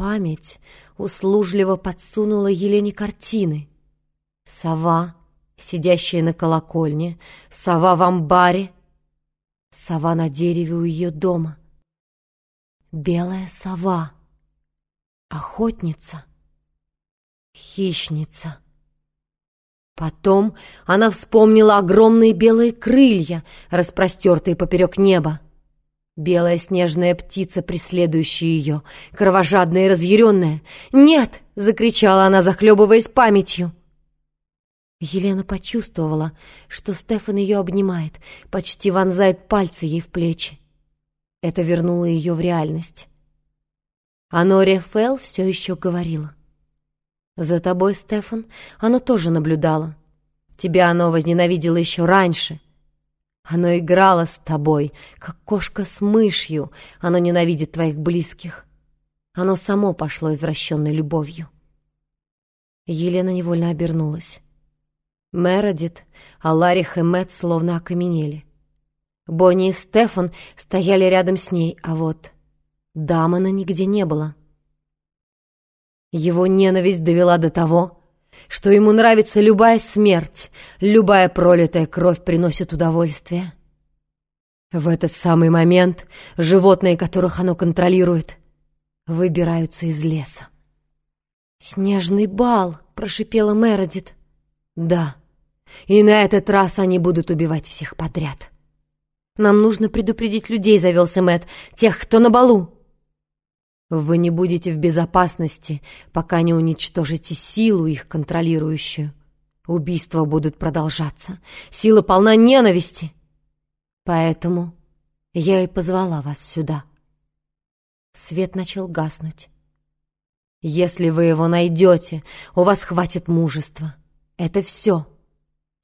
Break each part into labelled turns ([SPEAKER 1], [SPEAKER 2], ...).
[SPEAKER 1] Память услужливо подсунула Елене картины. Сова, сидящая на колокольне, сова в амбаре, сова на дереве у ее дома. Белая сова, охотница, хищница. Потом она вспомнила огромные белые крылья, распростертые поперек неба. Белая снежная птица, преследующая ее, кровожадная и разъяренная. «Нет!» — закричала она, захлебываясь памятью. Елена почувствовала, что Стефан ее обнимает, почти вонзает пальцы ей в плечи. Это вернуло ее в реальность. А Нория Фелл все еще говорила. «За тобой, Стефан, оно тоже наблюдало. Тебя оно возненавидело еще раньше. Оно играло с тобой, как кошка с мышью. Оно ненавидит твоих близких. Оно само пошло извращенной любовью». Елена невольно обернулась. Мередит, Аларих и Мэтт словно окаменели. Бонни и Стефан стояли рядом с ней, а вот Дамона нигде не было. Его ненависть довела до того, что ему нравится любая смерть, любая пролитая кровь приносит удовольствие. В этот самый момент животные, которых оно контролирует, выбираются из леса. «Снежный бал!» — прошипела Мередит. «Да, и на этот раз они будут убивать всех подряд. Нам нужно предупредить людей, завелся Мэт, тех, кто на балу. Вы не будете в безопасности, пока не уничтожите силу их контролирующую. Убийства будут продолжаться. Сила полна ненависти. Поэтому я и позвала вас сюда. Свет начал гаснуть. Если вы его найдете, у вас хватит мужества. Это все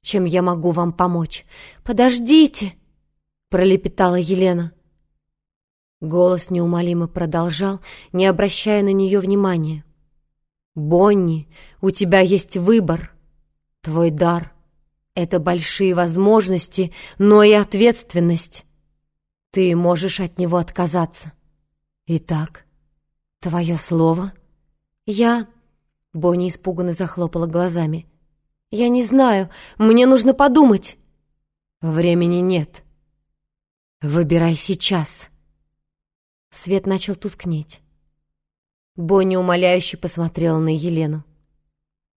[SPEAKER 1] чем я могу вам помочь. Подождите!» — пролепетала Елена. Голос неумолимо продолжал, не обращая на нее внимания. «Бонни, у тебя есть выбор. Твой дар — это большие возможности, но и ответственность. Ты можешь от него отказаться. Итак, твое слово?» «Я...» — Бонни испуганно захлопала глазами. «Я не знаю. Мне нужно подумать». «Времени нет. Выбирай сейчас». Свет начал тускнеть. Бонни умоляюще посмотрела на Елену.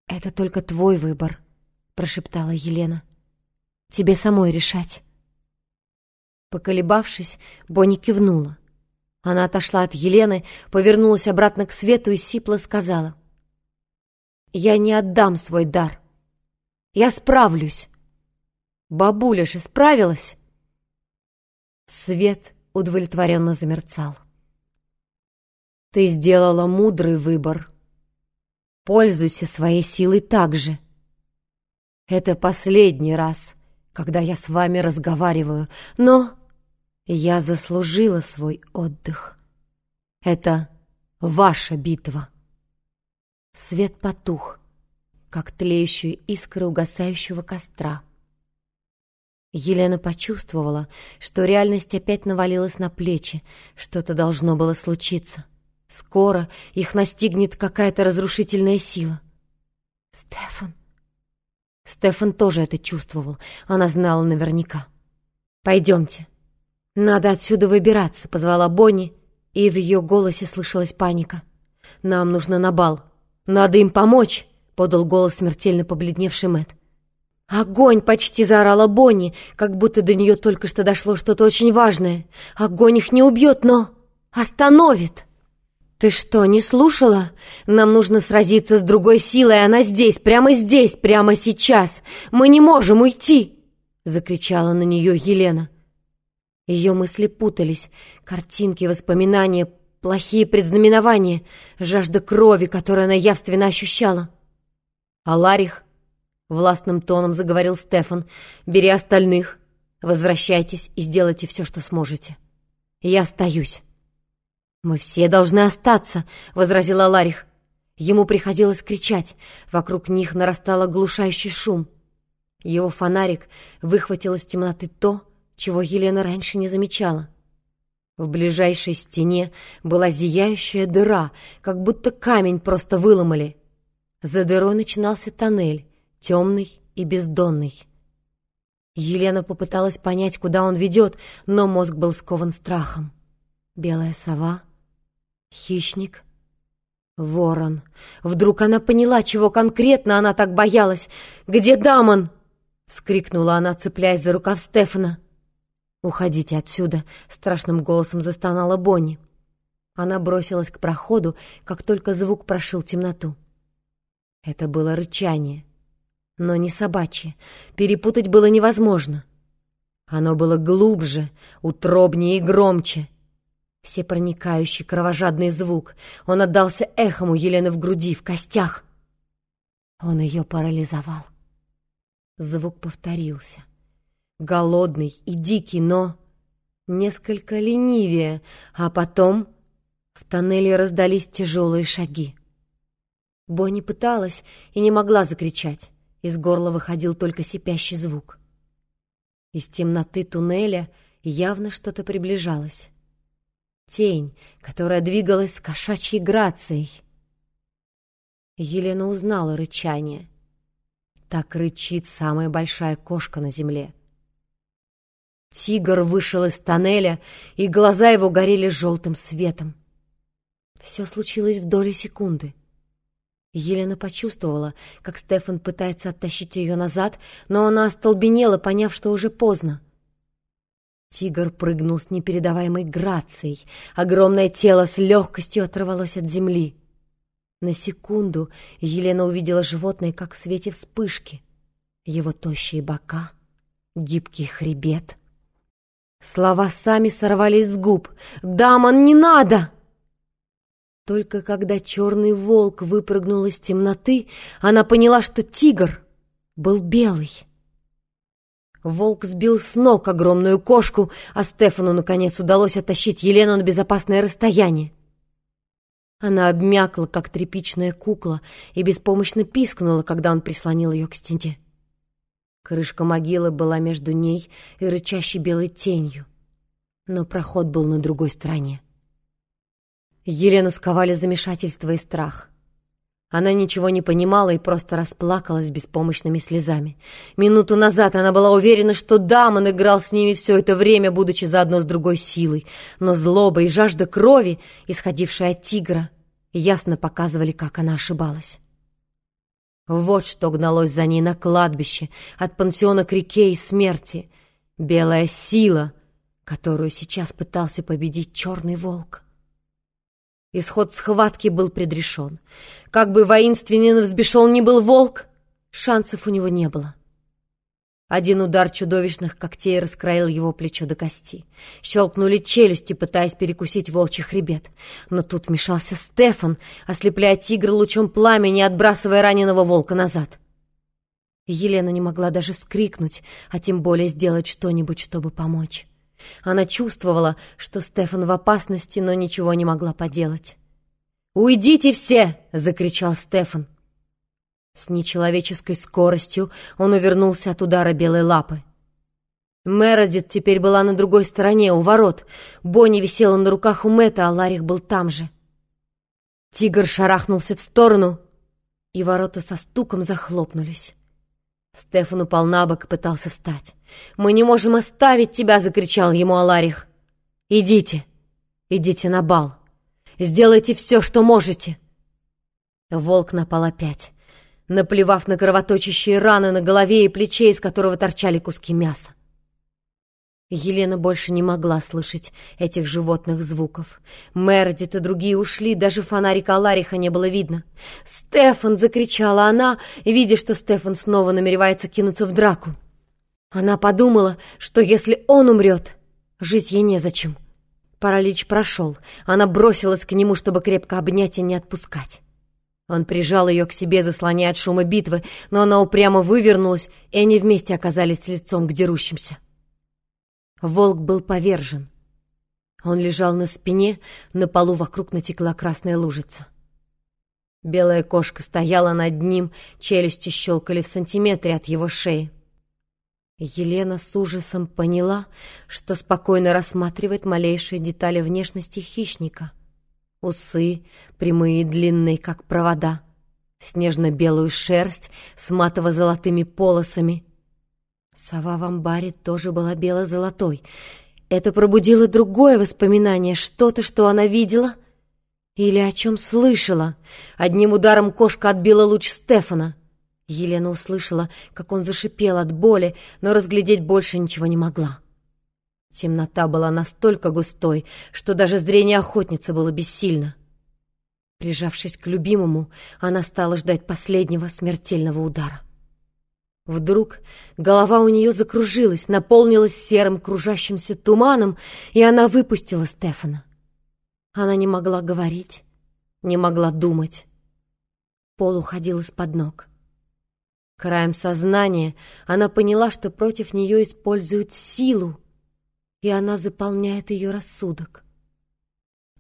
[SPEAKER 1] «Это только твой выбор», — прошептала Елена. «Тебе самой решать». Поколебавшись, Бонни кивнула. Она отошла от Елены, повернулась обратно к свету и сипло сказала. «Я не отдам свой дар. Я справлюсь. Бабуля же справилась. Свет удовлетворенно замерцал. Ты сделала мудрый выбор. Пользуйся своей силой так же. Это последний раз, когда я с вами разговариваю, но я заслужила свой отдых. Это ваша битва. Свет потух как тлеющие искры угасающего костра. Елена почувствовала, что реальность опять навалилась на плечи, что-то должно было случиться. Скоро их настигнет какая-то разрушительная сила. «Стефан!» Стефан тоже это чувствовал, она знала наверняка. «Пойдемте. Надо отсюда выбираться», — позвала Бонни, и в ее голосе слышалась паника. «Нам нужно на бал. Надо им помочь!» подал голос смертельно побледневший Мэт. «Огонь!» — почти заорала Бонни, как будто до нее только что дошло что-то очень важное. «Огонь их не убьет, но остановит!» «Ты что, не слушала? Нам нужно сразиться с другой силой, она здесь, прямо здесь, прямо сейчас! Мы не можем уйти!» — закричала на нее Елена. Ее мысли путались, картинки, воспоминания, плохие предзнаменования, жажда крови, которую она явственно ощущала. «Аларих!» — властным тоном заговорил Стефан. «Бери остальных, возвращайтесь и сделайте все, что сможете. Я остаюсь». «Мы все должны остаться», — возразил Аларих. Ему приходилось кричать. Вокруг них нарастал оглушающий шум. Его фонарик выхватил из темноты то, чего Елена раньше не замечала. В ближайшей стене была зияющая дыра, как будто камень просто выломали. За дырой начинался тоннель, темный и бездонный. Елена попыталась понять, куда он ведет, но мозг был скован страхом. Белая сова, хищник, ворон. Вдруг она поняла, чего конкретно она так боялась. «Где Дамон?» — вскрикнула она, цепляясь за рукав Стефана. «Уходите отсюда!» — страшным голосом застонала Бонни. Она бросилась к проходу, как только звук прошил темноту. Это было рычание, но не собачье. Перепутать было невозможно. Оно было глубже, утробнее и громче. Всепроникающий кровожадный звук. Он отдался эхом у Елены в груди, в костях. Он ее парализовал. Звук повторился голодный и дикий, но несколько ленивее, а потом в тоннеле раздались тяжелые шаги. Бонни пыталась и не могла закричать. Из горла выходил только сипящий звук. Из темноты туннеля явно что-то приближалось. Тень, которая двигалась с кошачьей грацией. Елена узнала рычание. Так рычит самая большая кошка на земле. Тигр вышел из тоннеля, и глаза его горели желтым светом. Все случилось в доли секунды. Елена почувствовала, как Стефан пытается оттащить ее назад, но она остолбенела, поняв, что уже поздно. Тигр прыгнул с непередаваемой грацией. Огромное тело с легкостью оторвалось от земли. На секунду Елена увидела животное, как в свете вспышки. Его тощие бока, гибкий хребет, Слова сами сорвались с губ. «Дамон, не надо!» Только когда черный волк выпрыгнул из темноты, она поняла, что тигр был белый. Волк сбил с ног огромную кошку, а Стефану, наконец, удалось оттащить Елену на безопасное расстояние. Она обмякла, как тряпичная кукла, и беспомощно пискнула, когда он прислонил ее к стене. Крышка могилы была между ней и рычащей белой тенью, но проход был на другой стороне. Елену сковали замешательство и страх. Она ничего не понимала и просто расплакалась беспомощными слезами. Минуту назад она была уверена, что Дамон играл с ними все это время, будучи заодно с другой силой, но злоба и жажда крови, исходившая от тигра, ясно показывали, как она ошибалась. Вот что гналось за ней на кладбище, от пансиона к реке и смерти. Белая сила, которую сейчас пытался победить черный волк. Исход схватки был предрешен. Как бы воинственен взбешен ни был волк, шансов у него не было. Один удар чудовищных когтей раскроил его плечо до кости. Щелкнули челюсти, пытаясь перекусить волчий хребет. Но тут вмешался Стефан, ослепляя тигра лучом пламени, отбрасывая раненого волка назад. Елена не могла даже вскрикнуть, а тем более сделать что-нибудь, чтобы помочь. Она чувствовала, что Стефан в опасности, но ничего не могла поделать. «Уйдите все!» — закричал Стефан. С нечеловеческой скоростью он увернулся от удара белой лапы. Мередит теперь была на другой стороне, у ворот. Бонни висела на руках у Мэтта, а Ларих был там же. Тигр шарахнулся в сторону, и ворота со стуком захлопнулись. Стефан упал на бок и пытался встать. «Мы не можем оставить тебя!» — закричал ему Аларих. «Идите! Идите на бал! Сделайте все, что можете!» Волк напал опять наплевав на кровоточащие раны на голове и плече, из которого торчали куски мяса. Елена больше не могла слышать этих животных звуков. Мередит и другие ушли, даже фонарика Алариха не было видно. «Стефан!» — закричала она, видя, что Стефан снова намеревается кинуться в драку. Она подумала, что если он умрет, жить ей незачем. Паралич прошел. Она бросилась к нему, чтобы крепко обнять и не отпускать. Он прижал ее к себе, заслоняя от шума битвы, но она упрямо вывернулась, и они вместе оказались лицом к дерущимся. Волк был повержен. Он лежал на спине, на полу вокруг натекла красная лужица. Белая кошка стояла над ним, челюсти щелкали в сантиметре от его шеи. Елена с ужасом поняла, что спокойно рассматривает малейшие детали внешности хищника. Усы, прямые и длинные, как провода, снежно-белую шерсть с матово-золотыми полосами. Сова в амбаре тоже была бело-золотой. Это пробудило другое воспоминание, что-то, что она видела или о чем слышала. Одним ударом кошка отбила луч Стефана. Елена услышала, как он зашипел от боли, но разглядеть больше ничего не могла. Темнота была настолько густой, что даже зрение охотницы было бессильно. Прижавшись к любимому, она стала ждать последнего смертельного удара. Вдруг голова у нее закружилась, наполнилась серым кружащимся туманом, и она выпустила Стефана. Она не могла говорить, не могла думать. Пол уходил из-под ног. Краем сознания она поняла, что против нее используют силу, и она заполняет ее рассудок.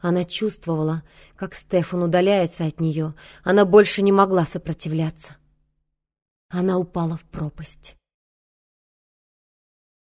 [SPEAKER 1] Она чувствовала, как Стефан удаляется от нее. Она больше не могла сопротивляться. Она упала в пропасть.